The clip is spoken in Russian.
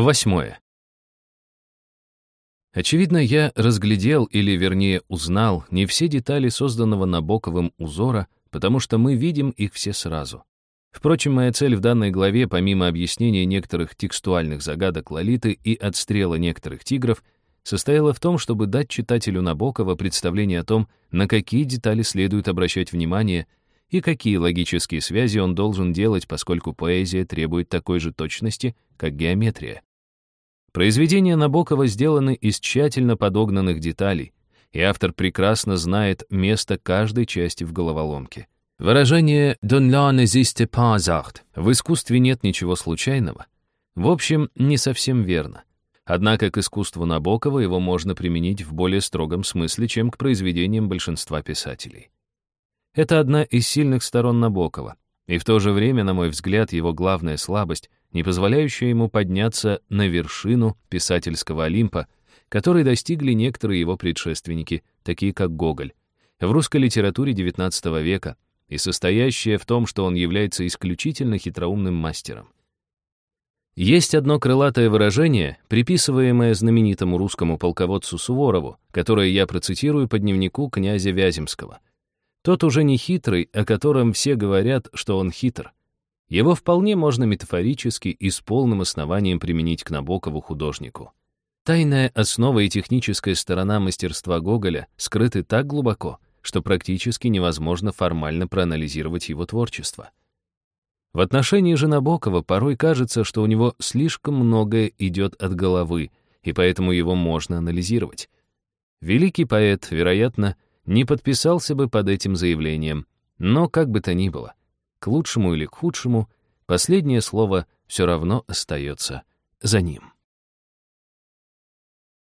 Восьмое. Очевидно, я разглядел, или вернее узнал, не все детали созданного Набоковым узора, потому что мы видим их все сразу. Впрочем, моя цель в данной главе, помимо объяснения некоторых текстуальных загадок Лолиты и отстрела некоторых тигров, состояла в том, чтобы дать читателю Набокова представление о том, на какие детали следует обращать внимание и какие логические связи он должен делать, поскольку поэзия требует такой же точности, как геометрия. Произведения Набокова сделаны из тщательно подогнанных деталей, и автор прекрасно знает место каждой части в головоломке. Выражение «Don la n'existe pas hasard» в искусстве нет ничего случайного. В общем, не совсем верно. Однако к искусству Набокова его можно применить в более строгом смысле, чем к произведениям большинства писателей. Это одна из сильных сторон Набокова, и в то же время, на мой взгляд, его главная слабость, не позволяющая ему подняться на вершину писательского Олимпа, который достигли некоторые его предшественники, такие как Гоголь, в русской литературе XIX века, и состоящая в том, что он является исключительно хитроумным мастером. Есть одно крылатое выражение, приписываемое знаменитому русскому полководцу Суворову, которое я процитирую по дневнику князя Вяземского. Тот уже не хитрый, о котором все говорят, что он хитр. Его вполне можно метафорически и с полным основанием применить к Набокову художнику. Тайная основа и техническая сторона мастерства Гоголя скрыты так глубоко, что практически невозможно формально проанализировать его творчество. В отношении же Набокова порой кажется, что у него слишком многое идет от головы, и поэтому его можно анализировать. Великий поэт, вероятно, не подписался бы под этим заявлением, но как бы то ни было, к лучшему или к худшему, последнее слово все равно остается за ним.